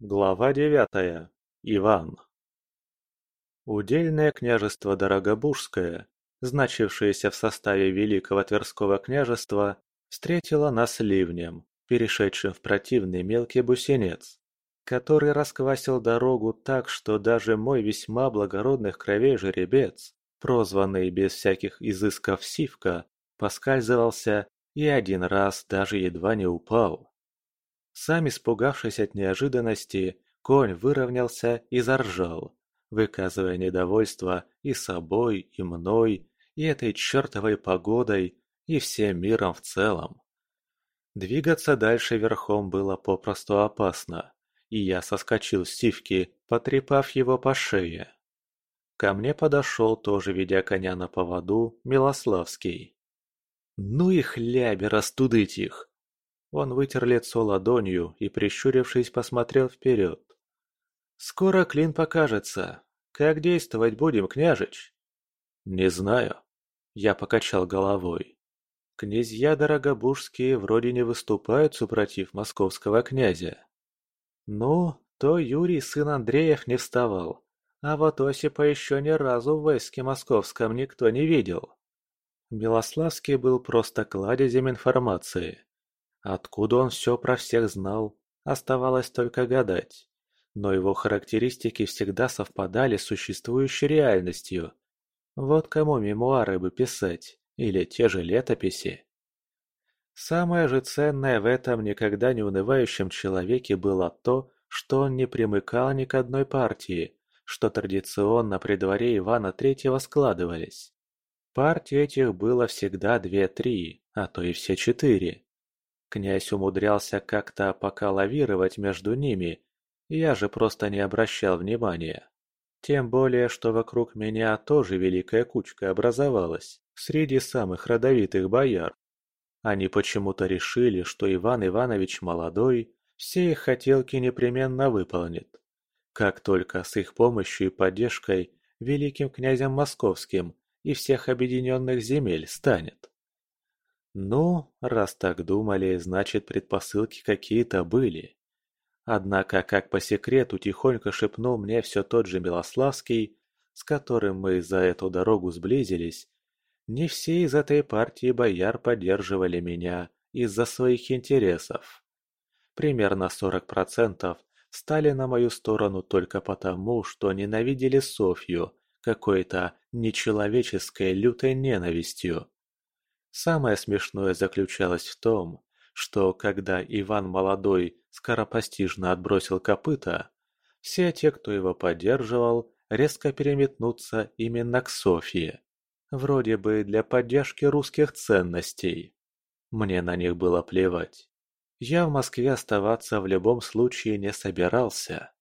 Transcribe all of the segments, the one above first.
Глава девятая. Иван. Удельное княжество Дорогобужское, значившееся в составе Великого Тверского княжества, встретило нас ливнем, перешедшим в противный мелкий бусинец, который расквасил дорогу так, что даже мой весьма благородных кровей жеребец, прозванный без всяких изысков Сивка, поскальзывался и один раз даже едва не упал. Сам испугавшись от неожиданности, конь выровнялся и заржал, выказывая недовольство и собой, и мной, и этой чертовой погодой, и всем миром в целом. Двигаться дальше верхом было попросту опасно, и я соскочил с сивки, потрепав его по шее. Ко мне подошел, тоже ведя коня на поводу, Милославский. «Ну и хляби растудыть их!» Он вытер лицо ладонью и, прищурившись, посмотрел вперед. «Скоро клин покажется. Как действовать будем, княжич?» «Не знаю». Я покачал головой. Князья Дорогобужские вроде не выступают супротив московского князя. Ну, то Юрий, сын Андреев, не вставал. А вот Осипа еще ни разу в войске московском никто не видел. Милославский был просто кладезем информации. Откуда он все про всех знал, оставалось только гадать. Но его характеристики всегда совпадали с существующей реальностью. Вот кому мемуары бы писать, или те же летописи. Самое же ценное в этом никогда не унывающем человеке было то, что он не примыкал ни к одной партии, что традиционно при дворе Ивана Третьего складывались. Партий этих было всегда две-три, а то и все четыре. Князь умудрялся как-то пока лавировать между ними, я же просто не обращал внимания. Тем более, что вокруг меня тоже великая кучка образовалась, среди самых родовитых бояр. Они почему-то решили, что Иван Иванович молодой, все их хотелки непременно выполнит. Как только с их помощью и поддержкой великим князем московским и всех объединенных земель станет. Ну, раз так думали, значит предпосылки какие-то были. Однако, как по секрету тихонько шепнул мне все тот же Милославский, с которым мы за эту дорогу сблизились, не все из этой партии бояр поддерживали меня из-за своих интересов. Примерно 40% стали на мою сторону только потому, что ненавидели Софью какой-то нечеловеческой лютой ненавистью. Самое смешное заключалось в том, что когда Иван Молодой скоропостижно отбросил копыта, все те, кто его поддерживал, резко переметнутся именно к Софье. Вроде бы для поддержки русских ценностей. Мне на них было плевать. Я в Москве оставаться в любом случае не собирался.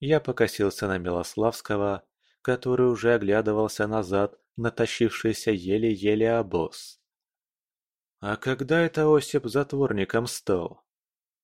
Я покосился на Милославского, который уже оглядывался назад натащившийся еле-еле обоз. «А когда это Осип затворником стал?»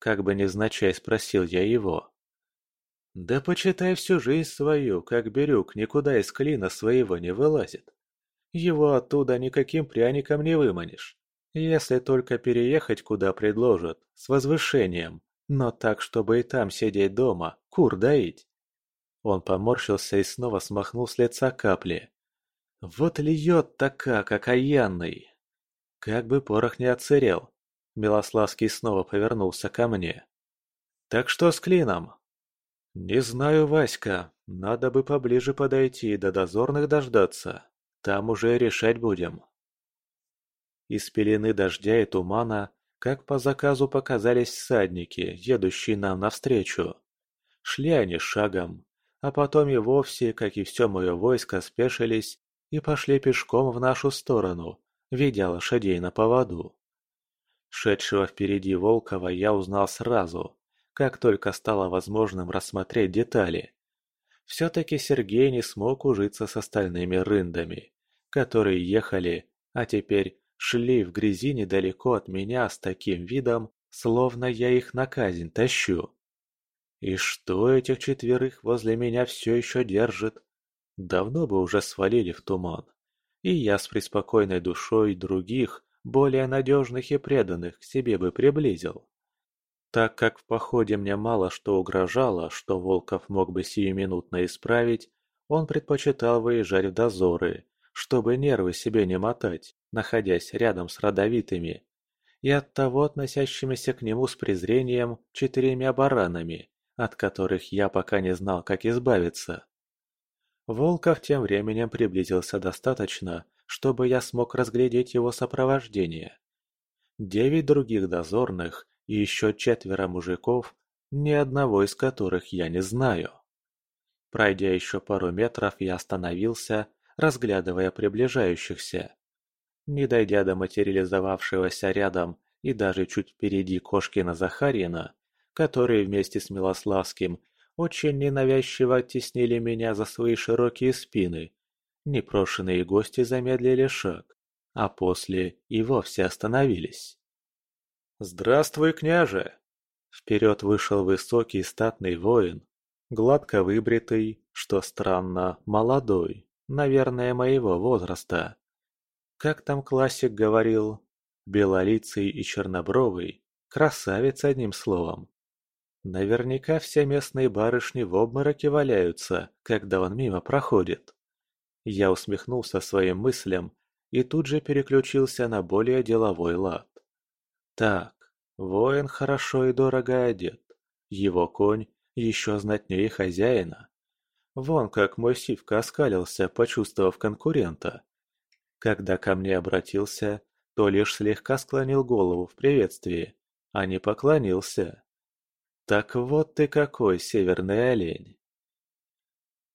Как бы невзначай спросил я его. «Да почитай всю жизнь свою, как Бирюк никуда из клина своего не вылазит. Его оттуда никаким пряником не выманишь, если только переехать куда предложат, с возвышением, но так, чтобы и там сидеть дома, кур доить». Он поморщился и снова смахнул с лица капли. Вот льет-то как окаянный. Как бы порох не отсырел. Милославский снова повернулся ко мне. Так что с клином? Не знаю, Васька. Надо бы поближе подойти и до дозорных дождаться. Там уже решать будем. Из пелены дождя и тумана, как по заказу показались всадники, едущие нам навстречу. Шли они шагом, а потом и вовсе, как и все мое войско, спешились и пошли пешком в нашу сторону, ведя лошадей на поводу. Шедшего впереди Волкова я узнал сразу, как только стало возможным рассмотреть детали. Все-таки Сергей не смог ужиться с остальными рындами, которые ехали, а теперь шли в грязи недалеко от меня с таким видом, словно я их на казнь тащу. И что этих четверых возле меня все еще держит? Давно бы уже свалили в туман, и я с преспокойной душой других, более надежных и преданных к себе бы приблизил. Так как в походе мне мало что угрожало, что Волков мог бы сиюминутно исправить, он предпочитал выезжать в дозоры, чтобы нервы себе не мотать, находясь рядом с родовитыми, и оттого относящимися к нему с презрением четырьмя баранами, от которых я пока не знал, как избавиться. Волков тем временем приблизился достаточно, чтобы я смог разглядеть его сопровождение. Девять других дозорных и еще четверо мужиков, ни одного из которых я не знаю. Пройдя еще пару метров, я остановился, разглядывая приближающихся. Не дойдя до материализовавшегося рядом и даже чуть впереди Кошкина Захарина, которые вместе с Милославским очень ненавязчиво оттеснили меня за свои широкие спины, непрошенные гости замедлили шаг, а после и вовсе остановились. «Здравствуй, княже!» Вперед вышел высокий статный воин, гладко выбритый, что странно, молодой, наверное, моего возраста. Как там классик говорил, белолицый и чернобровый, красавец одним словом. Наверняка все местные барышни в обмороке валяются, когда он мимо проходит. Я усмехнулся своим мыслям и тут же переключился на более деловой лад. Так, воин хорошо и дорого одет. Его конь еще знатнее хозяина. Вон как мой сивка оскалился, почувствовав конкурента. Когда ко мне обратился, то лишь слегка склонил голову в приветствии, а не поклонился. Так вот ты какой, северный олень.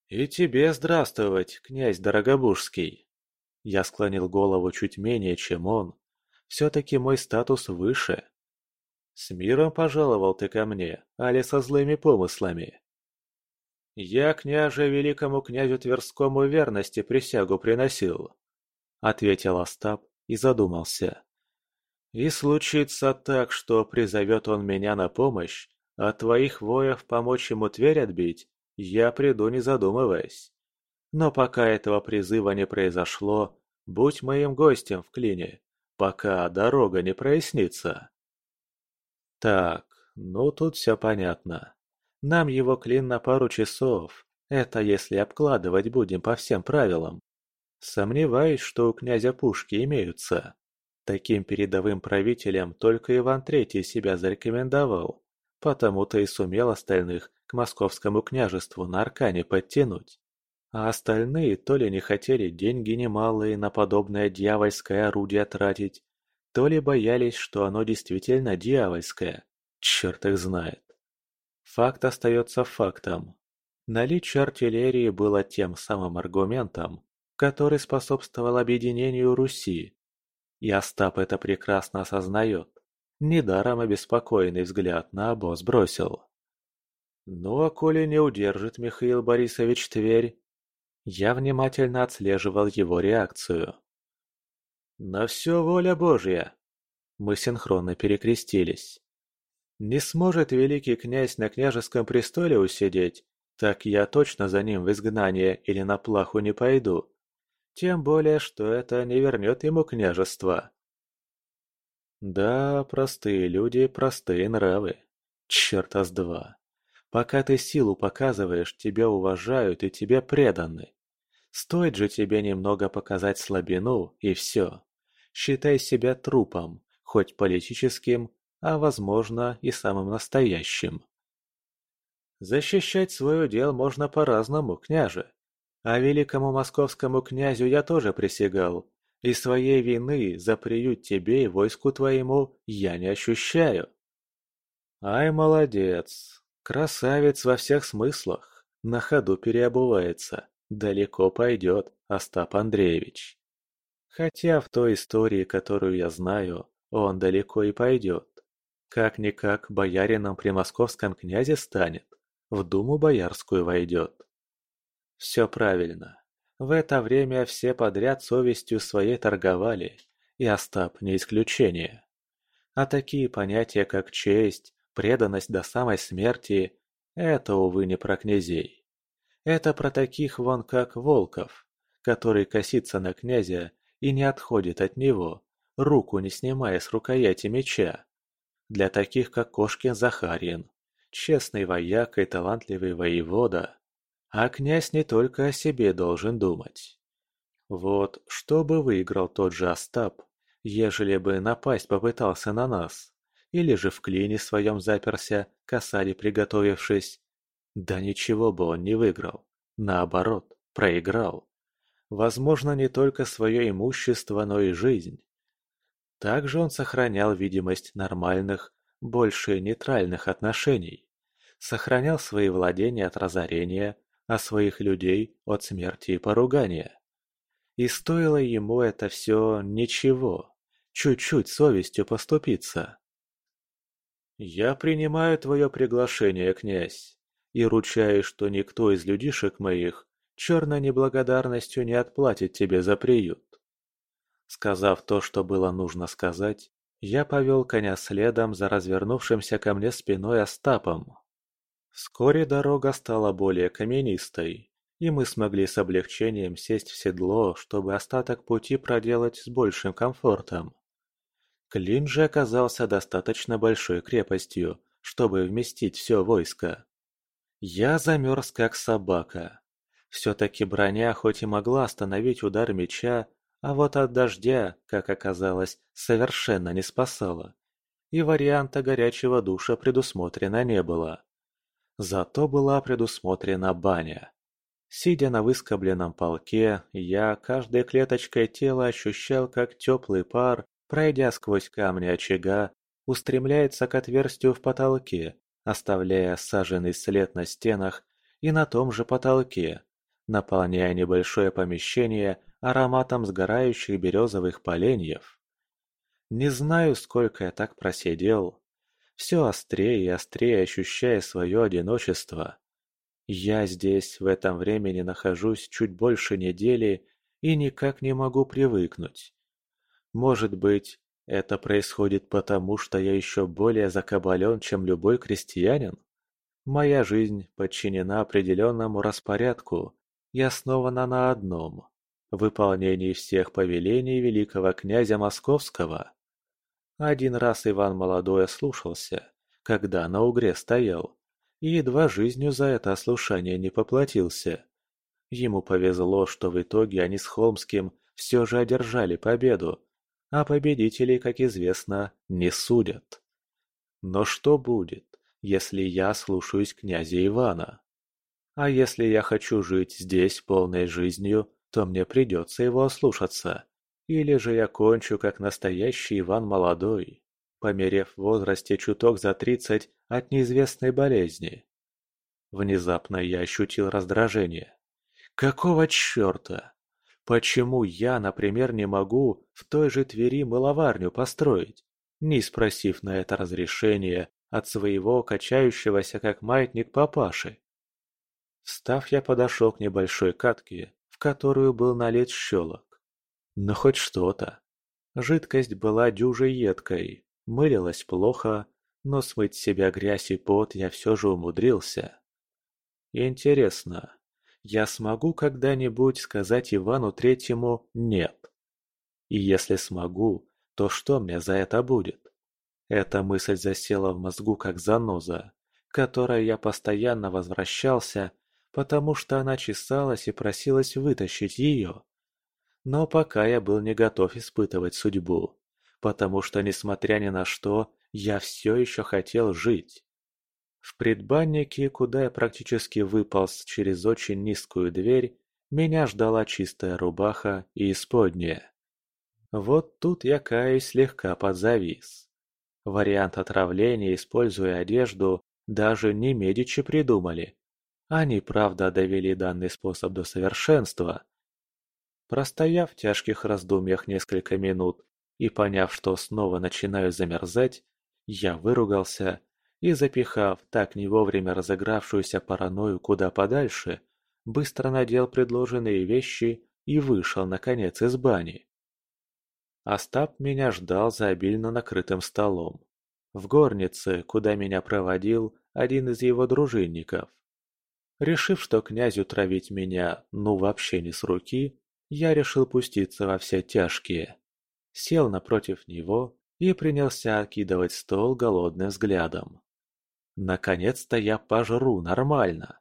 И тебе здравствовать, князь Дорогобужский. Я склонил голову чуть менее, чем он, все-таки мой статус выше. С миром пожаловал ты ко мне, али со злыми помыслами. Я княже великому князю Тверскому верности присягу приносил, ответил Остап и задумался. И случится так, что призовет он меня на помощь, а твоих воев помочь ему Тверь отбить, я приду не задумываясь. Но пока этого призыва не произошло, будь моим гостем в клине пока дорога не прояснится. Так, ну тут все понятно. Нам его клин на пару часов. Это если обкладывать будем по всем правилам. Сомневаюсь, что у князя пушки имеются. Таким передовым правителем только Иван Третий себя зарекомендовал, потому-то и сумел остальных к московскому княжеству на Аркане подтянуть. А остальные то ли не хотели деньги немалые на подобное дьявольское орудие тратить, то ли боялись, что оно действительно дьявольское. Черт их знает. Факт остается фактом. Наличие артиллерии было тем самым аргументом, который способствовал объединению Руси. И Остап это прекрасно осознает. Недаром обеспокоенный взгляд на обоз бросил. Ну а коли не удержит Михаил Борисович Тверь, я внимательно отслеживал его реакцию. «На все воля Божья!» Мы синхронно перекрестились. «Не сможет великий князь на княжеском престоле усидеть, так я точно за ним в изгнание или на плаху не пойду. Тем более, что это не вернет ему княжество». Да, простые люди, простые нравы. Черта с два. Пока ты силу показываешь, тебя уважают и тебе преданы. Стоит же тебе немного показать слабину, и все. Считай себя трупом, хоть политическим, а возможно и самым настоящим. Защищать свой удел можно по-разному, княже. А великому московскому князю я тоже присягал, и своей вины за приют тебе и войску твоему я не ощущаю. Ай, молодец, красавец во всех смыслах, на ходу переобувается. Далеко пойдет Остап Андреевич. Хотя в той истории, которую я знаю, он далеко и пойдет. Как-никак боярином при московском князе станет, в думу боярскую войдет. Все правильно. В это время все подряд совестью своей торговали, и Остап не исключение. А такие понятия, как честь, преданность до самой смерти – это, увы, не про князей. Это про таких вон как Волков, который косится на князя и не отходит от него, руку не снимая с рукояти меча. для таких как Кошкин Захарин, честный вояк и талантливый воевода. А князь не только о себе должен думать. Вот что бы выиграл тот же Остап, ежели бы напасть попытался на нас, или же в клине своем заперся, косаре приготовившись. Да ничего бы он не выиграл, наоборот, проиграл. Возможно, не только свое имущество, но и жизнь. Также он сохранял видимость нормальных, больше нейтральных отношений. Сохранял свои владения от разорения, а своих людей от смерти и поругания. И стоило ему это все ничего, чуть-чуть совестью поступиться. «Я принимаю твое приглашение, князь, и ручаюсь, что никто из людишек моих черной неблагодарностью не отплатит тебе за приют». Сказав то, что было нужно сказать, я повел коня следом за развернувшимся ко мне спиной Остапом. Вскоре дорога стала более каменистой, и мы смогли с облегчением сесть в седло, чтобы остаток пути проделать с большим комфортом. Клин же оказался достаточно большой крепостью, чтобы вместить все войско. Я замерз как собака. Все-таки броня хоть и могла остановить удар меча, а вот от дождя, как оказалось, совершенно не спасала. И варианта горячего душа предусмотрено не было. Зато была предусмотрена баня. Сидя на выскобленном полке, я каждой клеточкой тела ощущал, как теплый пар, пройдя сквозь камни очага, устремляется к отверстию в потолке, оставляя саженный след на стенах и на том же потолке, наполняя небольшое помещение ароматом сгорающих березовых поленьев. Не знаю, сколько я так просидел, все острее и острее ощущая свое одиночество. Я здесь в этом времени нахожусь чуть больше недели и никак не могу привыкнуть. Может быть, это происходит потому, что я еще более закабален, чем любой крестьянин? Моя жизнь подчинена определенному распорядку и основана на одном – выполнении всех повелений великого князя Московского. Один раз Иван Молодой ослушался, когда на угре стоял, и едва жизнью за это ослушание не поплатился. Ему повезло, что в итоге они с Холмским все же одержали победу, а победителей, как известно, не судят. Но что будет, если я слушаюсь князя Ивана? А если я хочу жить здесь полной жизнью, то мне придется его ослушаться. Или же я кончу, как настоящий Иван Молодой померев в возрасте чуток за тридцать от неизвестной болезни. Внезапно я ощутил раздражение. Какого черта? Почему я, например, не могу в той же Твери мыловарню построить, не спросив на это разрешение от своего качающегося как маятник папаши? Встав, я подошел к небольшой катке, в которую был налит щелок. Но хоть что-то. Жидкость была дюжей едкой, Мылилась плохо, но смыть себя грязь и пот я все же умудрился. Интересно, я смогу когда-нибудь сказать Ивану Третьему «нет»? И если смогу, то что мне за это будет? Эта мысль засела в мозгу как заноза, к которой я постоянно возвращался, потому что она чесалась и просилась вытащить ее. Но пока я был не готов испытывать судьбу потому что, несмотря ни на что, я все еще хотел жить. В предбаннике, куда я практически выполз через очень низкую дверь, меня ждала чистая рубаха и исподняя. Вот тут я, каюсь, слегка подзавис. Вариант отравления, используя одежду, даже не Медичи придумали. Они, правда, довели данный способ до совершенства. Простояв в тяжких раздумьях несколько минут, и поняв, что снова начинаю замерзать, я выругался и, запихав так не вовремя разыгравшуюся паранойю куда подальше, быстро надел предложенные вещи и вышел, наконец, из бани. Остап меня ждал за обильно накрытым столом. В горнице, куда меня проводил один из его дружинников. Решив, что князю травить меня ну вообще не с руки, я решил пуститься во все тяжкие сел напротив него и принялся окидывать стол голодным взглядом. Наконец-то я пожру нормально.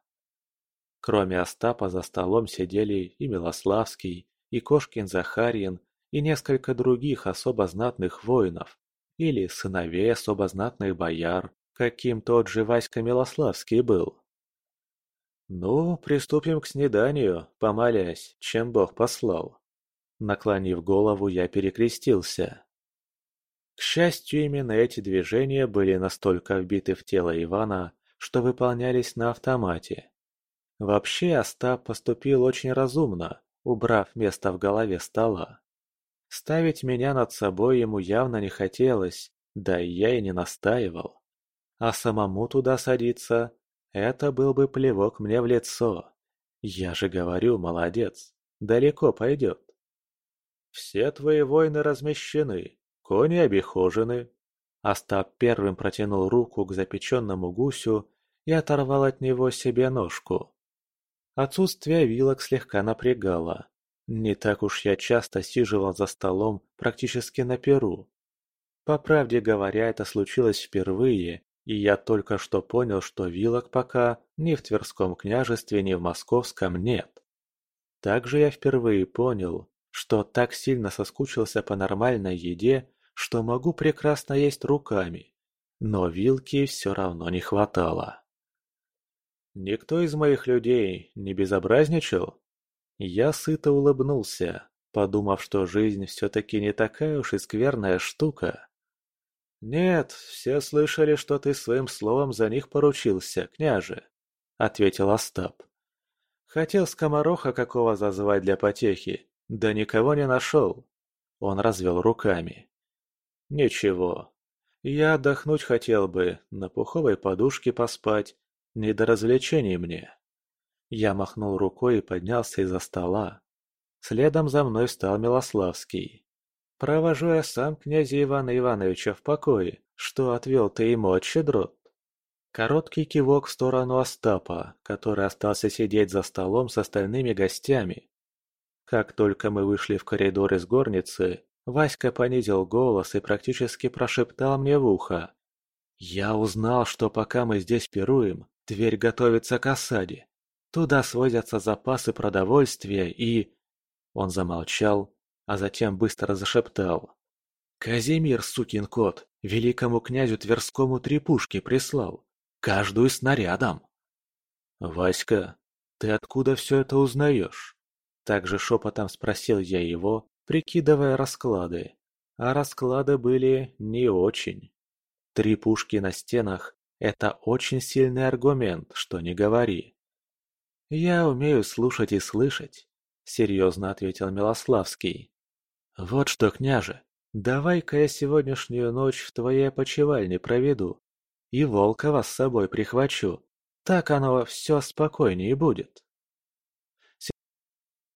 Кроме Остапа за столом сидели и Милославский, и Кошкин Захарьин, и несколько других особо знатных воинов, или сыновей особо знатных бояр, каким тот же Васька Милославский был. «Ну, приступим к снеданию, помолясь, чем Бог послал». Наклонив голову, я перекрестился. К счастью, именно эти движения были настолько вбиты в тело Ивана, что выполнялись на автомате. Вообще Остап поступил очень разумно, убрав место в голове стола. Ставить меня над собой ему явно не хотелось, да и я и не настаивал. А самому туда садиться – это был бы плевок мне в лицо. Я же говорю, молодец, далеко пойдет. Все твои воины размещены, Кони обихожены. Остап первым протянул руку к запеченному гусю и оторвал от него себе ножку. Отсутствие вилок слегка напрягало. Не так уж я часто сиживал за столом практически на перу. По правде говоря, это случилось впервые, и я только что понял, что вилок пока ни в Тверском княжестве, ни в Московском нет. Также я впервые понял, что так сильно соскучился по нормальной еде, что могу прекрасно есть руками, но вилки все равно не хватало. Никто из моих людей не безобразничал? Я сыто улыбнулся, подумав, что жизнь все-таки не такая уж и скверная штука. «Нет, все слышали, что ты своим словом за них поручился, княже», — ответил Остап. «Хотел скомороха какого зазвать для потехи, да никого не нашел». Он развел руками. «Ничего. Я отдохнуть хотел бы, на пуховой подушке поспать. Не до развлечений мне». Я махнул рукой и поднялся из-за стола. Следом за мной встал Милославский. «Провожу я сам князя Ивана Ивановича в покое, что отвел ты ему от щедрот». Короткий кивок в сторону Остапа, который остался сидеть за столом с остальными гостями. Как только мы вышли в коридор из горницы, Васька понизил голос и практически прошептал мне в ухо. «Я узнал, что пока мы здесь пируем, Тверь готовится к осаде. Туда свозятся запасы продовольствия и...» Он замолчал, а затем быстро зашептал. «Казимир, сукин кот, великому князю Тверскому три пушки прислал. Каждую снарядом». «Васька, ты откуда все это узнаешь?» Также шепотом спросил я его, прикидывая расклады. А расклады были не очень. Три пушки на стенах – это очень сильный аргумент, что не говори. «Я умею слушать и слышать», – серьезно ответил Милославский. «Вот что, княже, давай-ка я сегодняшнюю ночь в твоей опочивальне проведу. И Волкова с собой прихвачу. Так оно все спокойнее будет».